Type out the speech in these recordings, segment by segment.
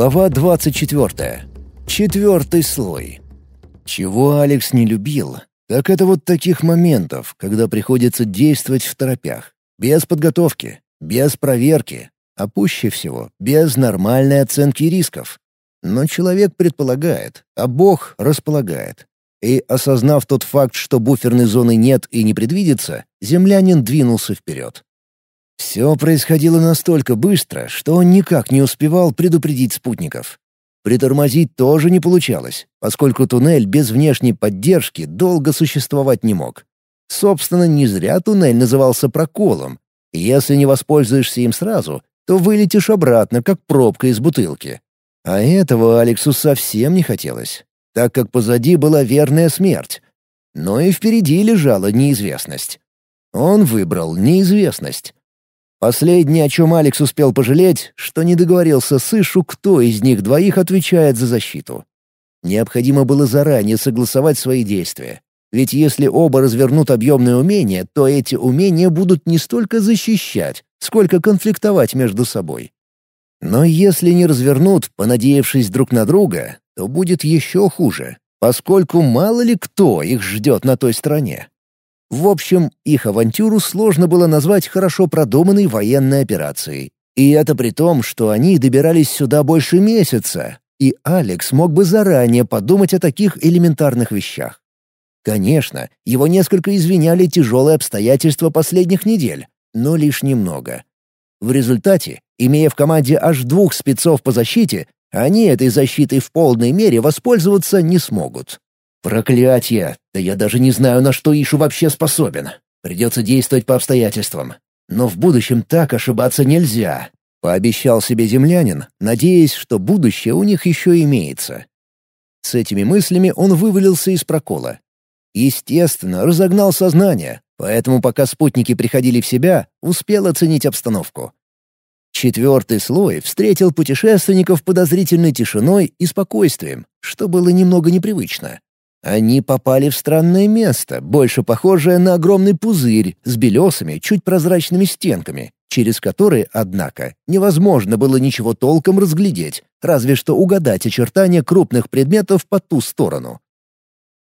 Глава 24. Четвертый слой. Чего Алекс не любил, так это вот таких моментов, когда приходится действовать в торопях, без подготовки, без проверки, а пуще всего без нормальной оценки рисков. Но человек предполагает, а Бог располагает. И, осознав тот факт, что буферной зоны нет и не предвидится, землянин двинулся вперед. Все происходило настолько быстро, что он никак не успевал предупредить спутников. Притормозить тоже не получалось, поскольку туннель без внешней поддержки долго существовать не мог. Собственно, не зря туннель назывался проколом. Если не воспользуешься им сразу, то вылетишь обратно, как пробка из бутылки. А этого Алексу совсем не хотелось, так как позади была верная смерть. Но и впереди лежала неизвестность. Он выбрал неизвестность. Последнее, о чем Алекс успел пожалеть, что не договорился с Ишу, кто из них двоих отвечает за защиту. Необходимо было заранее согласовать свои действия. Ведь если оба развернут объемные умения, то эти умения будут не столько защищать, сколько конфликтовать между собой. Но если не развернут, понадеявшись друг на друга, то будет еще хуже, поскольку мало ли кто их ждет на той стороне. В общем, их авантюру сложно было назвать хорошо продуманной военной операцией. И это при том, что они добирались сюда больше месяца, и Алекс мог бы заранее подумать о таких элементарных вещах. Конечно, его несколько извиняли тяжелые обстоятельства последних недель, но лишь немного. В результате, имея в команде аж двух спецов по защите, они этой защитой в полной мере воспользоваться не смогут. Проклятье! Да я даже не знаю, на что Ишу вообще способен. Придется действовать по обстоятельствам. Но в будущем так ошибаться нельзя. Пообещал себе землянин, надеясь, что будущее у них еще имеется. С этими мыслями он вывалился из прокола. Естественно, разогнал сознание, поэтому пока спутники приходили в себя, успел оценить обстановку. Четвертый слой встретил путешественников подозрительной тишиной и спокойствием, что было немного непривычно. Они попали в странное место, больше похожее на огромный пузырь с белесыми, чуть прозрачными стенками, через которые, однако, невозможно было ничего толком разглядеть, разве что угадать очертания крупных предметов по ту сторону.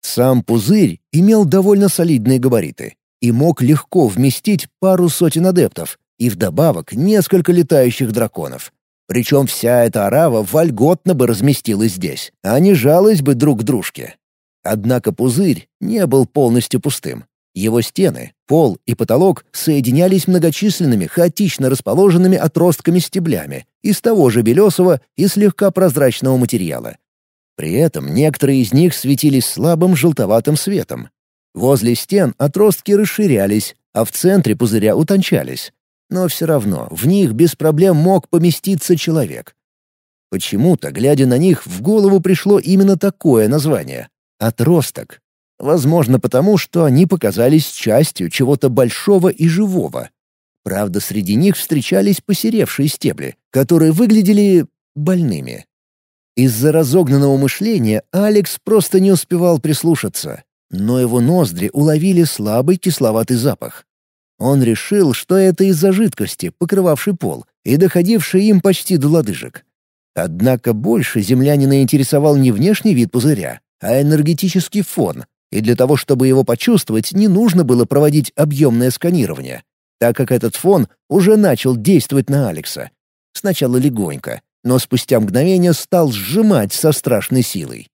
Сам пузырь имел довольно солидные габариты и мог легко вместить пару сотен адептов и вдобавок несколько летающих драконов. Причем вся эта арава вольготно бы разместилась здесь, а не жалась бы друг к дружке. Однако пузырь не был полностью пустым. Его стены, пол и потолок соединялись многочисленными хаотично расположенными отростками-стеблями из того же белесого и слегка прозрачного материала. При этом некоторые из них светились слабым желтоватым светом. Возле стен отростки расширялись, а в центре пузыря утончались. Но все равно в них без проблем мог поместиться человек. Почему-то, глядя на них, в голову пришло именно такое название Отросток. Возможно, потому что они показались частью чего-то большого и живого. Правда, среди них встречались посеревшие стебли, которые выглядели больными. Из-за разогнанного мышления Алекс просто не успевал прислушаться, но его ноздри уловили слабый кисловатый запах. Он решил, что это из-за жидкости, покрывавшей пол и доходившей им почти до лодыжек. Однако больше землянина интересовал не внешний вид пузыря, а энергетический фон, и для того, чтобы его почувствовать, не нужно было проводить объемное сканирование, так как этот фон уже начал действовать на Алекса. Сначала легонько, но спустя мгновение стал сжимать со страшной силой.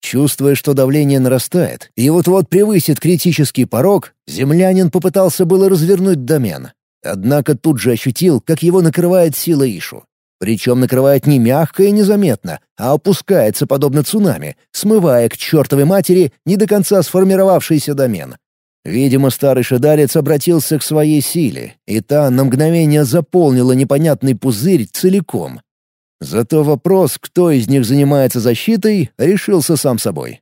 Чувствуя, что давление нарастает и вот-вот превысит критический порог, землянин попытался было развернуть домен. Однако тут же ощутил, как его накрывает сила Ишу. Причем накрывает не мягко и незаметно, а опускается подобно цунами, смывая к чертовой матери не до конца сформировавшийся домен. Видимо, старый шедарец обратился к своей силе, и та на мгновение заполнила непонятный пузырь целиком. Зато вопрос, кто из них занимается защитой, решился сам собой.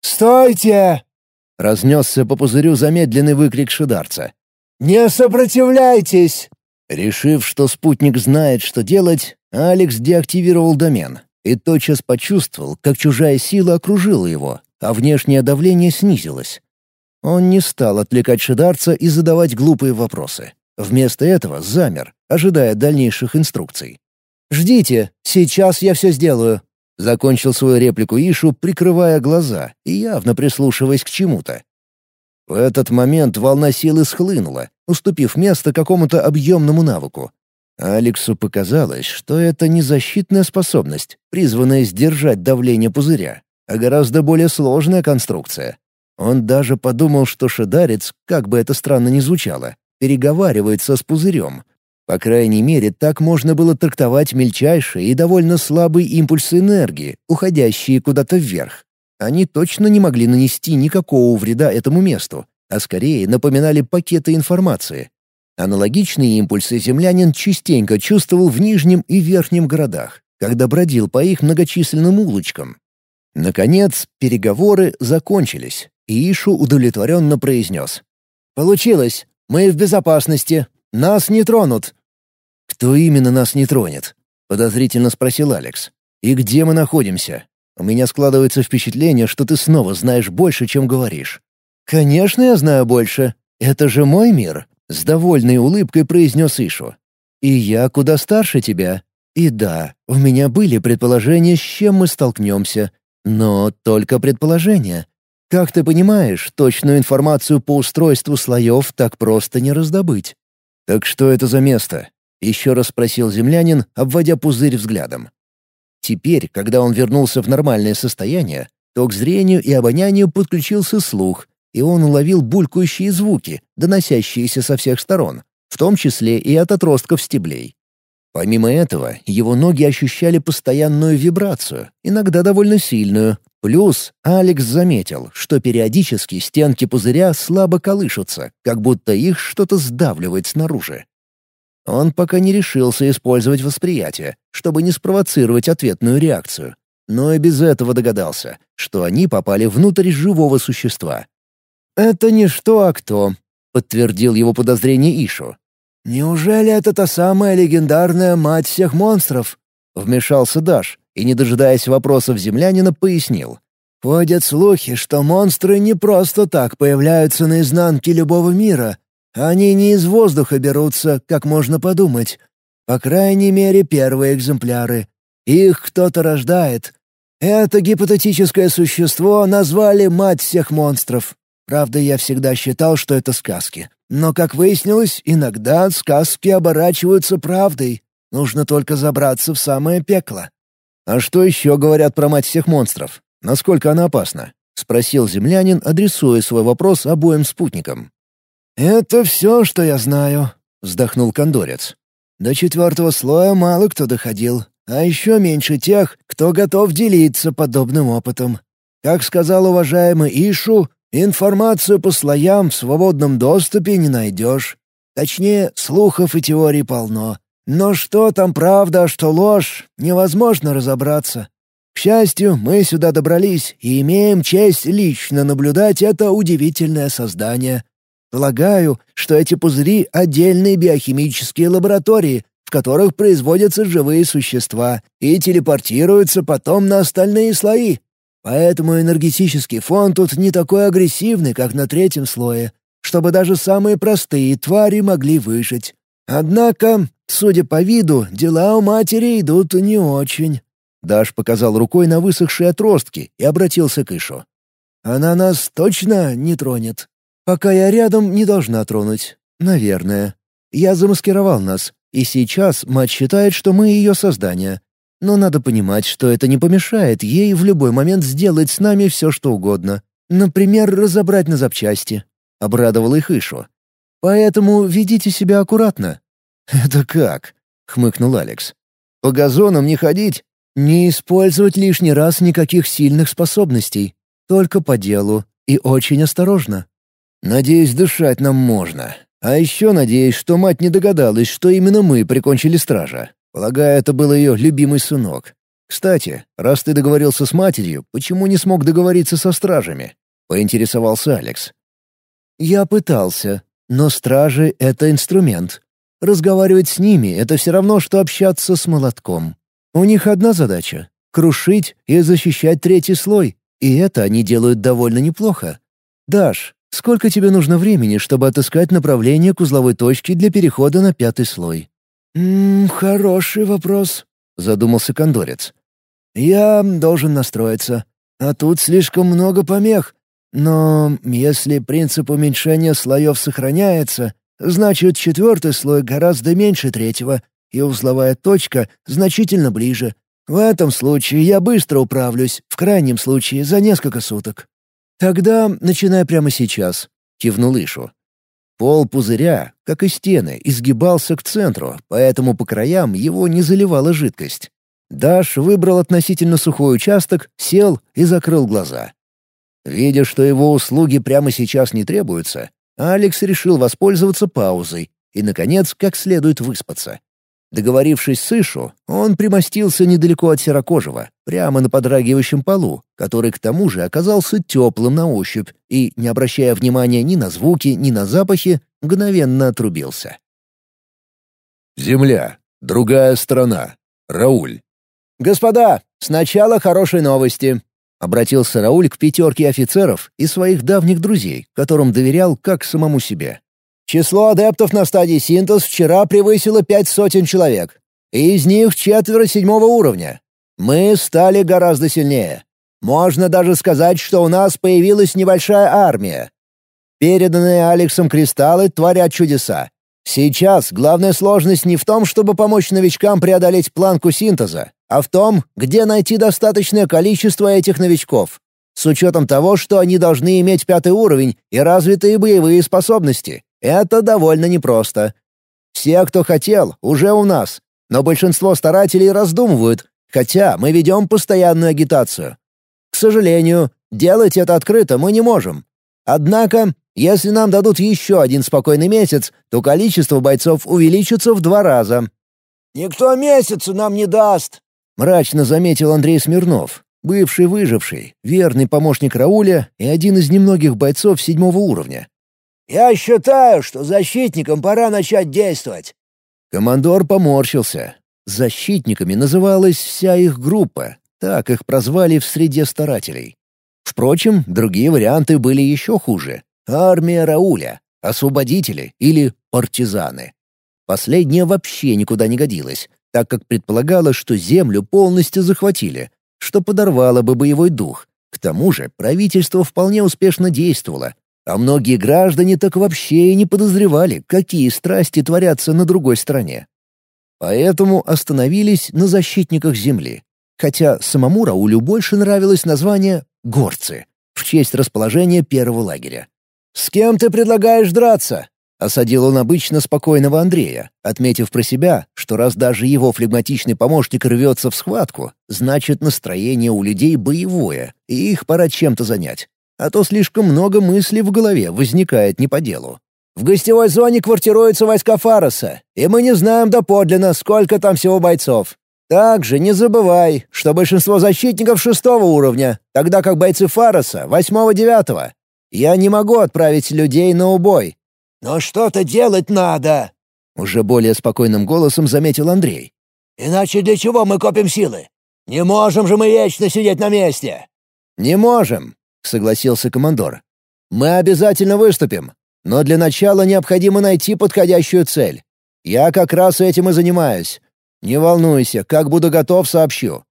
«Стойте!» — разнесся по пузырю замедленный выкрик шедарца. «Не сопротивляйтесь!» Решив, что спутник знает, что делать, Алекс деактивировал домен и тотчас почувствовал, как чужая сила окружила его, а внешнее давление снизилось. Он не стал отвлекать шидарца и задавать глупые вопросы. Вместо этого замер, ожидая дальнейших инструкций. «Ждите, сейчас я все сделаю», — закончил свою реплику Ишу, прикрывая глаза и явно прислушиваясь к чему-то. В этот момент волна силы схлынула, уступив место какому-то объемному навыку. Алексу показалось, что это не защитная способность, призванная сдержать давление пузыря, а гораздо более сложная конструкция. Он даже подумал, что шедарец, как бы это странно ни звучало, переговаривается с пузырем. По крайней мере, так можно было трактовать мельчайшие и довольно слабые импульсы энергии, уходящие куда-то вверх. Они точно не могли нанести никакого вреда этому месту, а скорее напоминали пакеты информации. Аналогичные импульсы землянин частенько чувствовал в нижнем и верхнем городах, когда бродил по их многочисленным улочкам. Наконец, переговоры закончились, и Ишу удовлетворенно произнес. «Получилось. Мы в безопасности. Нас не тронут». «Кто именно нас не тронет?» — подозрительно спросил Алекс. «И где мы находимся?» У меня складывается впечатление, что ты снова знаешь больше, чем говоришь». «Конечно, я знаю больше. Это же мой мир», — с довольной улыбкой произнес Ишу. «И я куда старше тебя. И да, у меня были предположения, с чем мы столкнемся. Но только предположения. Как ты понимаешь, точную информацию по устройству слоев так просто не раздобыть». «Так что это за место?» — еще раз спросил землянин, обводя пузырь взглядом. Теперь, когда он вернулся в нормальное состояние, то к зрению и обонянию подключился слух, и он уловил булькающие звуки, доносящиеся со всех сторон, в том числе и от отростков стеблей. Помимо этого, его ноги ощущали постоянную вибрацию, иногда довольно сильную. Плюс Алекс заметил, что периодически стенки пузыря слабо колышутся, как будто их что-то сдавливает снаружи. Он пока не решился использовать восприятие, чтобы не спровоцировать ответную реакцию. Но и без этого догадался, что они попали внутрь живого существа. «Это не что, а кто», — подтвердил его подозрение Ишу. «Неужели это та самая легендарная мать всех монстров?» — вмешался Даш и, не дожидаясь вопросов землянина, пояснил. «Ходят слухи, что монстры не просто так появляются на изнанке любого мира, они не из воздуха берутся, как можно подумать. По крайней мере, первые экземпляры. Их кто-то рождает. Это гипотетическое существо назвали «мать всех монстров». Правда, я всегда считал, что это сказки. Но, как выяснилось, иногда сказки оборачиваются правдой. Нужно только забраться в самое пекло. «А что еще говорят про мать всех монстров? Насколько она опасна?» — спросил землянин, адресуя свой вопрос обоим спутникам. «Это все, что я знаю», — вздохнул кондорец. «До четвертого слоя мало кто доходил, а еще меньше тех, кто готов делиться подобным опытом. Как сказал уважаемый Ишу, информацию по слоям в свободном доступе не найдешь. Точнее, слухов и теорий полно. Но что там правда, а что ложь, невозможно разобраться. К счастью, мы сюда добрались и имеем честь лично наблюдать это удивительное создание, Полагаю, что эти пузыри — отдельные биохимические лаборатории, в которых производятся живые существа и телепортируются потом на остальные слои. Поэтому энергетический фон тут не такой агрессивный, как на третьем слое, чтобы даже самые простые твари могли выжить. Однако, судя по виду, дела у матери идут не очень. Даш показал рукой на высохшие отростки и обратился к Ишу. «Она нас точно не тронет?» Пока я рядом, не должна тронуть. Наверное. Я замаскировал нас, и сейчас мать считает, что мы ее создание. Но надо понимать, что это не помешает ей в любой момент сделать с нами все, что угодно. Например, разобрать на запчасти. Обрадовал их Ишу. Поэтому ведите себя аккуратно. «Это как?» — хмыкнул Алекс. «По газонам не ходить?» «Не использовать лишний раз никаких сильных способностей. Только по делу. И очень осторожно. Надеюсь, дышать нам можно. А еще надеюсь, что мать не догадалась, что именно мы прикончили стража. Полагаю, это был ее любимый сынок. Кстати, раз ты договорился с матерью, почему не смог договориться со стражами? Поинтересовался Алекс. Я пытался, но стражи — это инструмент. Разговаривать с ними — это все равно, что общаться с молотком. У них одна задача — крушить и защищать третий слой, и это они делают довольно неплохо. Даш, Сколько тебе нужно времени, чтобы отыскать направление к узловой точке для перехода на пятый слой?» «Ммм, хороший вопрос», — задумался кондорец. «Я должен настроиться. А тут слишком много помех. Но если принцип уменьшения слоев сохраняется, значит четвертый слой гораздо меньше третьего, и узловая точка значительно ближе. В этом случае я быстро управлюсь, в крайнем случае за несколько суток. Тогда начинай прямо сейчас, кивнул Ишу. Пол пузыря, как и стены, изгибался к центру, поэтому по краям его не заливала жидкость. Даш выбрал относительно сухой участок, сел и закрыл глаза. Видя, что его услуги прямо сейчас не требуются, Алекс решил воспользоваться паузой и, наконец, как следует выспаться. Договорившись с Ишу, он примостился недалеко от Серокожего, прямо на подрагивающем полу, который к тому же оказался теплым на ощупь и, не обращая внимания ни на звуки, ни на запахи, мгновенно отрубился. Земля. Другая страна. Рауль. «Господа, сначала хорошие новости», — обратился Рауль к пятерке офицеров и своих давних друзей, которым доверял как самому себе. Число адептов на стадии синтез вчера превысило пять сотен человек. Из них четверо седьмого уровня. Мы стали гораздо сильнее. Можно даже сказать, что у нас появилась небольшая армия. Переданные Алексом кристаллы творят чудеса. Сейчас главная сложность не в том, чтобы помочь новичкам преодолеть планку синтеза, а в том, где найти достаточное количество этих новичков. С учетом того, что они должны иметь пятый уровень и развитые боевые способности. Это довольно непросто. Все, кто хотел, уже у нас, но большинство старателей раздумывают, хотя мы ведем постоянную агитацию. К сожалению, делать это открыто мы не можем. Однако, если нам дадут еще один спокойный месяц, то количество бойцов увеличится в два раза. «Никто месяцу нам не даст», — мрачно заметил Андрей Смирнов, бывший выживший, верный помощник Рауля и один из немногих бойцов седьмого уровня. Я считаю, что защитникам пора начать действовать». Командор поморщился. Защитниками называлась вся их группа, так их прозвали в среде старателей. Впрочем, другие варианты были еще хуже. Армия Рауля, освободители или партизаны. Последнее вообще никуда не годилось, так как предполагалось, что землю полностью захватили, что подорвало бы боевой дух. К тому же правительство вполне успешно действовало, а многие граждане так вообще и не подозревали, какие страсти творятся на другой стороне. Поэтому остановились на защитниках земли. Хотя самому Раулю больше нравилось название «горцы» в честь расположения первого лагеря. «С кем ты предлагаешь драться?» — осадил он обычно спокойного Андрея, отметив про себя, что раз даже его флегматичный помощник рвется в схватку, значит настроение у людей боевое, и их пора чем-то занять а то слишком много мыслей в голове возникает не по делу. В гостевой зоне квартируются войска Фароса, и мы не знаем доподлинно, сколько там всего бойцов. Также не забывай, что большинство защитников шестого уровня, тогда как бойцы Фароса — восьмого-девятого. Я не могу отправить людей на убой. «Но что-то делать надо!» — уже более спокойным голосом заметил Андрей. «Иначе для чего мы копим силы? Не можем же мы вечно сидеть на месте!» «Не можем согласился командор. «Мы обязательно выступим, но для начала необходимо найти подходящую цель. Я как раз этим и занимаюсь. Не волнуйся, как буду готов, сообщу.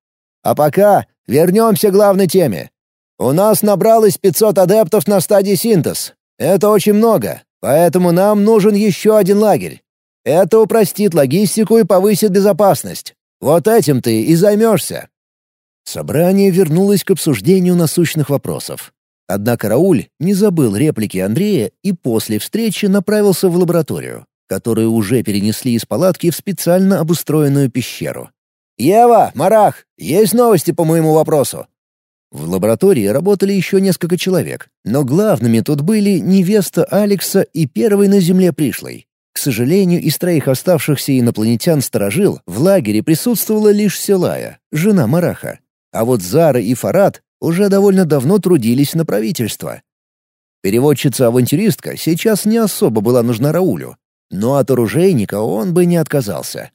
А пока вернемся к главной теме. У нас набралось 500 адептов на стадии синтез. Это очень много, поэтому нам нужен еще один лагерь. Это упростит логистику и повысит безопасность. Вот этим ты и займешься. Собрание вернулось к обсуждению насущных вопросов. Однако Рауль не забыл реплики Андрея и после встречи направился в лабораторию, которую уже перенесли из палатки в специально обустроенную пещеру. «Ева, Марах, есть новости по моему вопросу?» В лаборатории работали еще несколько человек, но главными тут были невеста Алекса и первый на Земле пришлый. К сожалению, из троих оставшихся инопланетян-сторожил в лагере присутствовала лишь Селая, жена Мараха. А вот Зара и Фарад уже довольно давно трудились на правительство. Переводчица-авантюристка сейчас не особо была нужна Раулю, но от оружейника он бы не отказался.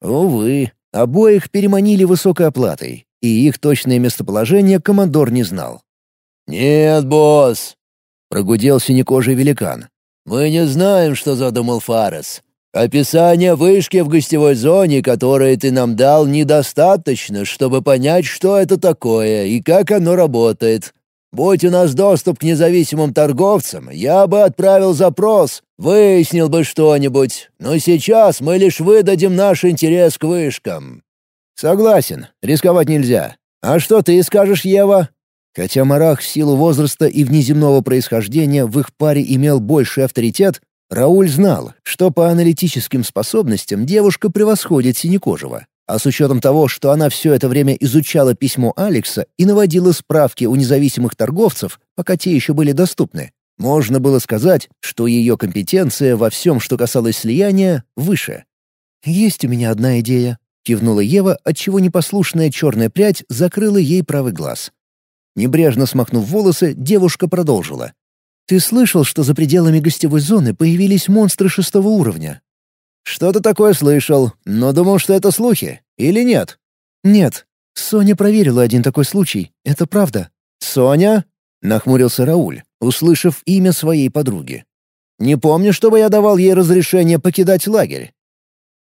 Увы, обоих переманили высокой оплатой, и их точное местоположение командор не знал. «Нет, босс!» — прогудел синекожий великан. «Мы не знаем, что задумал Фарес. Описание вышки в гостевой зоне, которое ты нам дал, недостаточно, чтобы понять, что это такое и как оно работает. Будь у нас доступ к независимым торговцам, я бы отправил запрос, выяснил бы что-нибудь, но сейчас мы лишь выдадим наш интерес к вышкам». «Согласен, рисковать нельзя. А что ты скажешь, Ева?» Хотя Марах в силу возраста и внеземного происхождения в их паре имел больший авторитет, Рауль знал, что по аналитическим способностям девушка превосходит Синекожего. А с учетом того, что она все это время изучала письмо Алекса и наводила справки у независимых торговцев, пока те еще были доступны, можно было сказать, что ее компетенция во всем, что касалось слияния, выше. «Есть у меня одна идея», — кивнула Ева, отчего непослушная черная прядь закрыла ей правый глаз. Небрежно смахнув волосы, девушка продолжила. «Ты слышал, что за пределами гостевой зоны появились монстры шестого уровня?» «Что-то такое слышал, но думал, что это слухи. Или нет?» «Нет. Соня проверила один такой случай. Это правда». «Соня?» — нахмурился Рауль, услышав имя своей подруги. «Не помню, чтобы я давал ей разрешение покидать лагерь».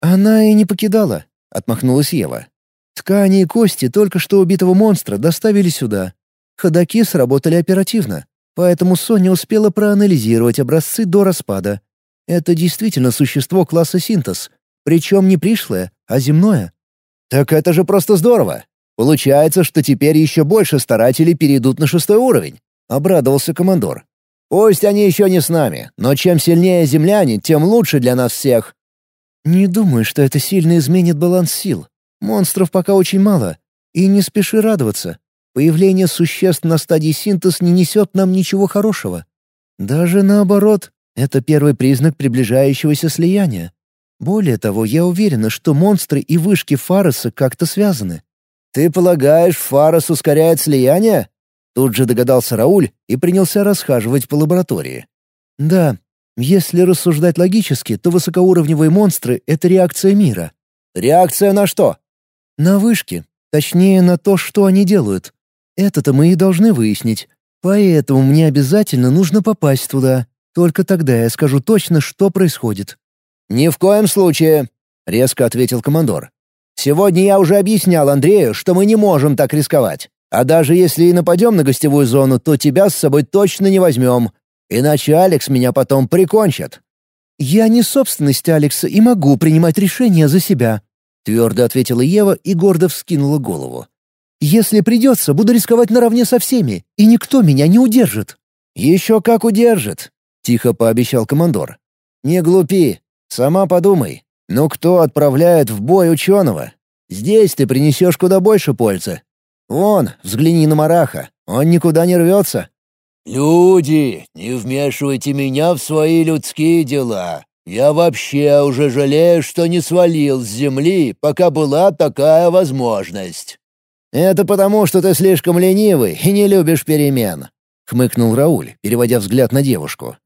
«Она и не покидала», — отмахнулась Ева. «Ткани и кости только что убитого монстра доставили сюда. Ходаки сработали оперативно, поэтому Соня успела проанализировать образцы до распада. Это действительно существо класса синтез, причем не пришлое, а земное. «Так это же просто здорово! Получается, что теперь еще больше старателей перейдут на шестой уровень», — обрадовался командор. «Пусть они еще не с нами, но чем сильнее земляне, тем лучше для нас всех». «Не думаю, что это сильно изменит баланс сил. Монстров пока очень мало. И не спеши радоваться. Появление существ на стадии синтез не несет нам ничего хорошего. Даже наоборот, это первый признак приближающегося слияния. Более того, я уверена, что монстры и вышки Фароса как-то связаны. «Ты полагаешь, Фарос ускоряет слияние?» Тут же догадался Рауль и принялся расхаживать по лаборатории. «Да, если рассуждать логически, то высокоуровневые монстры — это реакция мира». «Реакция на что?» «На вышки. Точнее, на то, что они делают. Это-то мы и должны выяснить. Поэтому мне обязательно нужно попасть туда. Только тогда я скажу точно, что происходит». «Ни в коем случае», — резко ответил командор. «Сегодня я уже объяснял Андрею, что мы не можем так рисковать. А даже если и нападем на гостевую зону, то тебя с собой точно не возьмем. Иначе Алекс меня потом прикончит». «Я не собственность Алекса и могу принимать решения за себя», — твердо ответила Ева и гордо вскинула голову. Если придется, буду рисковать наравне со всеми, и никто меня не удержит». «Еще как удержит», — тихо пообещал командор. «Не глупи, сама подумай. Ну кто отправляет в бой ученого? Здесь ты принесешь куда больше пользы. Вон, взгляни на Мараха, он никуда не рвется». «Люди, не вмешивайте меня в свои людские дела. Я вообще уже жалею, что не свалил с земли, пока была такая возможность». «Это потому, что ты слишком ленивый и не любишь перемен», — хмыкнул Рауль, переводя взгляд на девушку.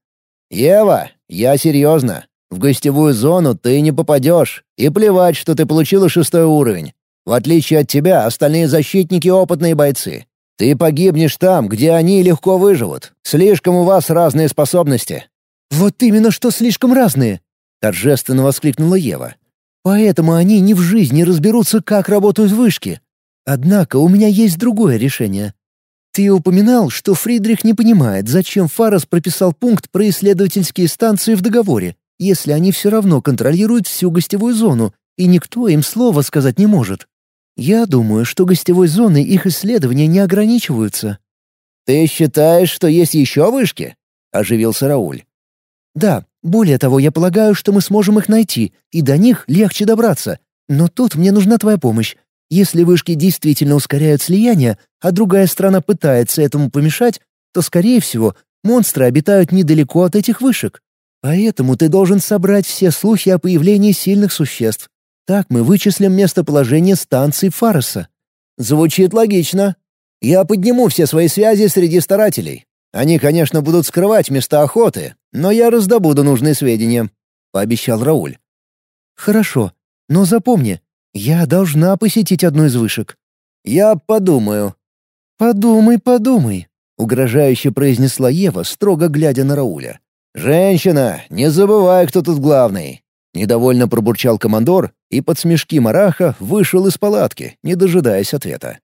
«Ева, я серьезно. В гостевую зону ты не попадешь, и плевать, что ты получила шестой уровень. В отличие от тебя, остальные защитники — опытные бойцы. Ты погибнешь там, где они легко выживут. Слишком у вас разные способности». «Вот именно что слишком разные!» — торжественно воскликнула Ева. «Поэтому они ни в жизни разберутся, как работают вышки. Однако у меня есть другое решение. Ты упоминал, что Фридрих не понимает, зачем Фарас прописал пункт про исследовательские станции в договоре, если они все равно контролируют всю гостевую зону, и никто им слова сказать не может. Я думаю, что гостевой зоны их исследования не ограничиваются. «Ты считаешь, что есть еще вышки?» — оживился Рауль. «Да, более того, я полагаю, что мы сможем их найти, и до них легче добраться. Но тут мне нужна твоя помощь. Если вышки действительно ускоряют слияние, а другая страна пытается этому помешать, то, скорее всего, монстры обитают недалеко от этих вышек. Поэтому ты должен собрать все слухи о появлении сильных существ. Так мы вычислим местоположение станции Фароса». «Звучит логично. Я подниму все свои связи среди старателей. Они, конечно, будут скрывать места охоты, но я раздобуду нужные сведения», — пообещал Рауль. «Хорошо, но запомни, я должна посетить одну из вышек. Я подумаю. Подумай, подумай, угрожающе произнесла Ева, строго глядя на Рауля. Женщина, не забывай, кто тут главный. Недовольно пробурчал командор и под смешки Мараха вышел из палатки, не дожидаясь ответа.